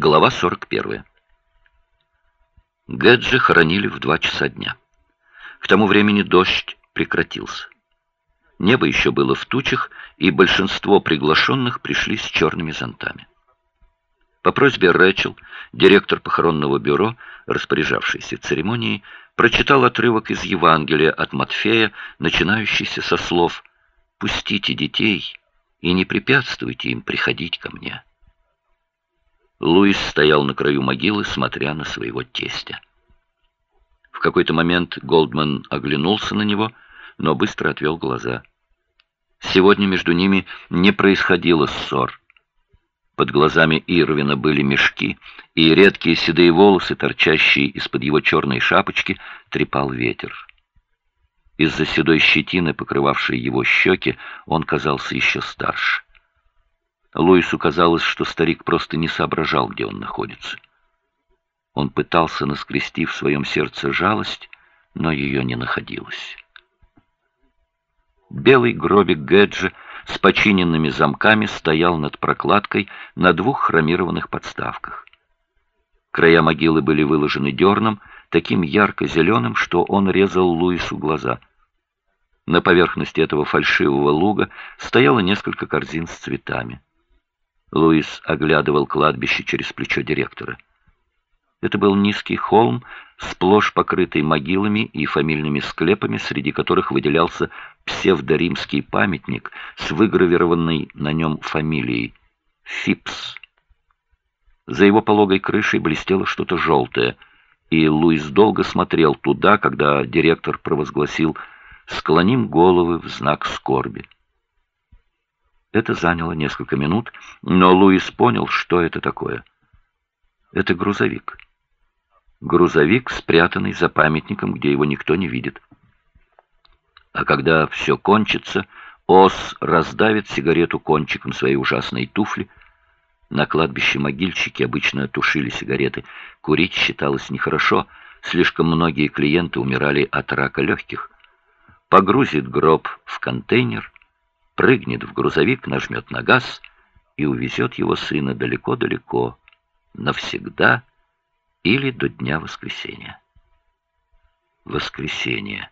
Глава 41. Гэджи хоронили в два часа дня. К тому времени дождь прекратился. Небо еще было в тучах, и большинство приглашенных пришли с черными зонтами. По просьбе Рэчел, директор похоронного бюро, распоряжавшийся церемонией, прочитал отрывок из Евангелия от Матфея, начинающийся со слов «Пустите детей и не препятствуйте им приходить ко мне». Луис стоял на краю могилы, смотря на своего тестя. В какой-то момент Голдман оглянулся на него, но быстро отвел глаза. Сегодня между ними не происходило ссор. Под глазами Ирвина были мешки, и редкие седые волосы, торчащие из-под его черной шапочки, трепал ветер. Из-за седой щетины, покрывавшей его щеки, он казался еще старше. Луису казалось, что старик просто не соображал, где он находится. Он пытался наскрести в своем сердце жалость, но ее не находилось. Белый гробик Гэджи с починенными замками стоял над прокладкой на двух хромированных подставках. Края могилы были выложены дерном, таким ярко-зеленым, что он резал Луису глаза. На поверхности этого фальшивого луга стояло несколько корзин с цветами. Луис оглядывал кладбище через плечо директора. Это был низкий холм, сплошь покрытый могилами и фамильными склепами, среди которых выделялся псевдоримский памятник с выгравированной на нем фамилией Фипс. За его пологой крышей блестело что-то желтое, и Луис долго смотрел туда, когда директор провозгласил «Склоним головы в знак скорби». Это заняло несколько минут, но Луис понял, что это такое. Это грузовик. Грузовик, спрятанный за памятником, где его никто не видит. А когда все кончится, Ос раздавит сигарету кончиком своей ужасной туфли. На кладбище могильщики обычно тушили сигареты. Курить считалось нехорошо, слишком многие клиенты умирали от рака легких. Погрузит гроб в контейнер — прыгнет в грузовик, нажмет на газ и увезет его сына далеко-далеко, навсегда или до дня воскресения. Воскресенье.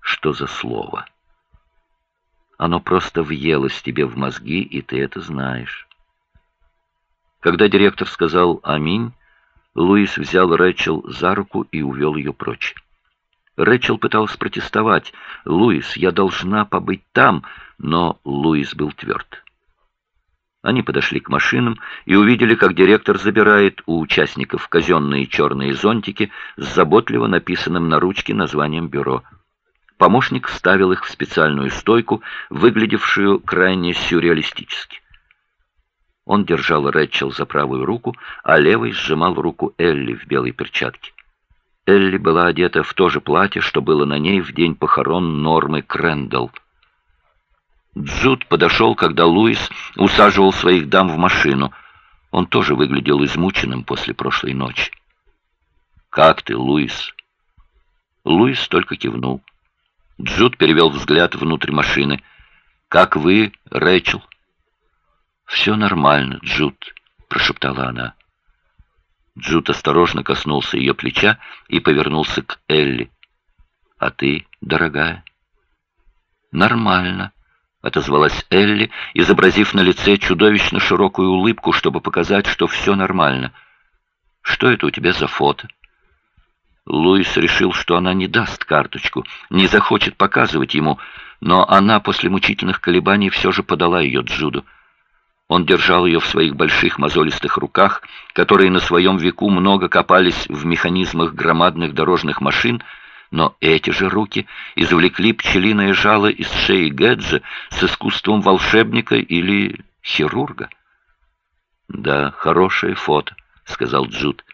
Что за слово? Оно просто въелось тебе в мозги, и ты это знаешь. Когда директор сказал «Аминь», Луис взял Рэчел за руку и увел ее прочь. Рэчел пыталась протестовать. «Луис, я должна побыть там», но Луис был тверд. Они подошли к машинам и увидели, как директор забирает у участников казенные черные зонтики с заботливо написанным на ручке названием бюро. Помощник ставил их в специальную стойку, выглядевшую крайне сюрреалистически. Он держал Рэчел за правую руку, а левой сжимал руку Элли в белой перчатке. Элли была одета в то же платье, что было на ней в день похорон Нормы Крэндалл. Джуд подошел, когда Луис усаживал своих дам в машину. Он тоже выглядел измученным после прошлой ночи. «Как ты, Луис?» Луис только кивнул. Джуд перевел взгляд внутрь машины. «Как вы, Рэчел?» «Все нормально, Джуд», — прошептала она. Джуд осторожно коснулся ее плеча и повернулся к Элли. «А ты, дорогая?» «Нормально», — отозвалась Элли, изобразив на лице чудовищно широкую улыбку, чтобы показать, что все нормально. «Что это у тебя за фото?» Луис решил, что она не даст карточку, не захочет показывать ему, но она после мучительных колебаний все же подала ее Джуду. Он держал ее в своих больших мозолистых руках, которые на своем веку много копались в механизмах громадных дорожных машин, но эти же руки извлекли пчелиное жало из шеи Гэджа с искусством волшебника или хирурга. «Да, хорошее фото», — сказал Джуд.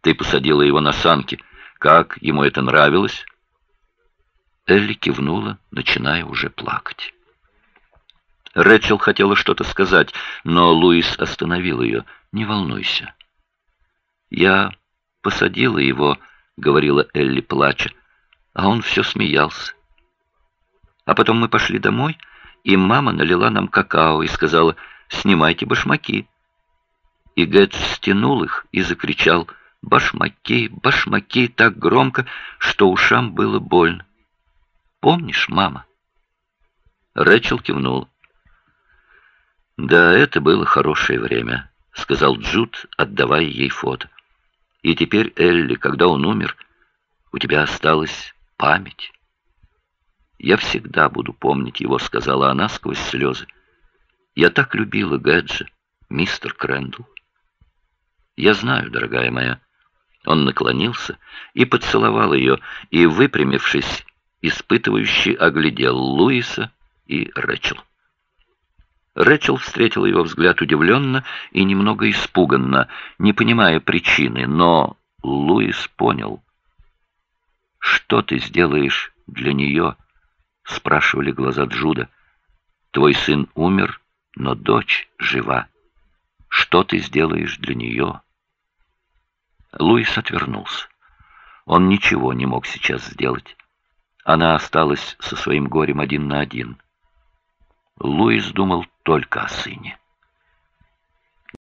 «Ты посадила его на санки. Как ему это нравилось?» Элли кивнула, начиная уже плакать. Рэчел хотела что-то сказать, но Луис остановил ее. «Не волнуйся». «Я посадила его», — говорила Элли, плача, а он все смеялся. А потом мы пошли домой, и мама налила нам какао и сказала «Снимайте башмаки». И Гэтс стянул их и закричал «Башмаки, башмаки!» так громко, что ушам было больно. «Помнишь, мама?» Рэчел кивнул. «Да, это было хорошее время», — сказал Джуд, отдавая ей фото. «И теперь, Элли, когда он умер, у тебя осталась память». «Я всегда буду помнить его», — сказала она сквозь слезы. «Я так любила Гэджа, мистер Крэндл». «Я знаю, дорогая моя». Он наклонился и поцеловал ее, и, выпрямившись, испытывающий оглядел Луиса и Рэчел. Рэчел встретил его взгляд удивленно и немного испуганно, не понимая причины, но Луис понял. «Что ты сделаешь для нее?» — спрашивали глаза Джуда. «Твой сын умер, но дочь жива. Что ты сделаешь для нее?» Луис отвернулся. Он ничего не мог сейчас сделать. Она осталась со своим горем один на один. Луис думал только о сыне.